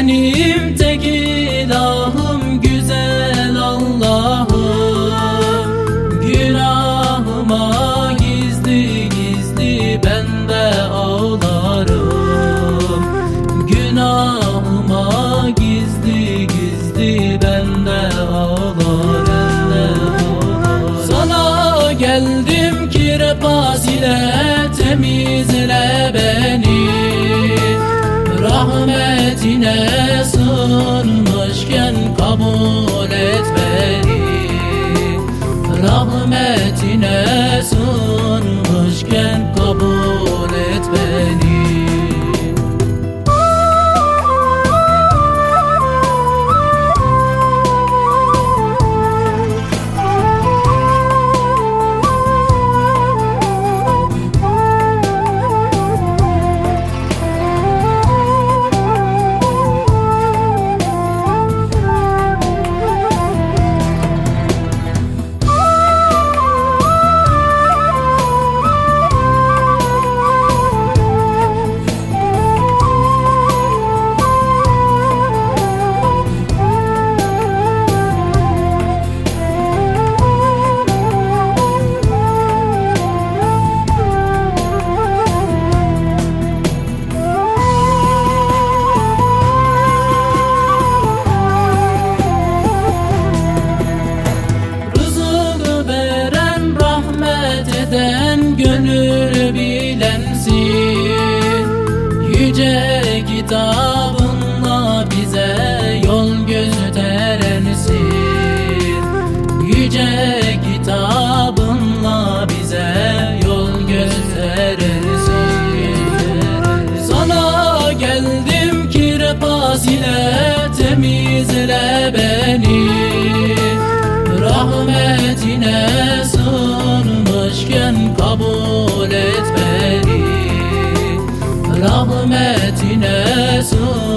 Benim tek ilahım güzel Allah'ım. Günahıma gizli gizli ben de ağlarım. Günahıma gizli gizli ben de ağlarım. Sana geldim ki repas ile temizle beni Rahmetine sığınmışken kabul et beni. Rahmetine sığınmışken Yüce kitabınla bize yol gösterensin Yüce kitabınla bize yol gösterensin Sana geldim ki ile temizle beni. Rahmetine sığınmışken kabul Rahmetine sığınmışken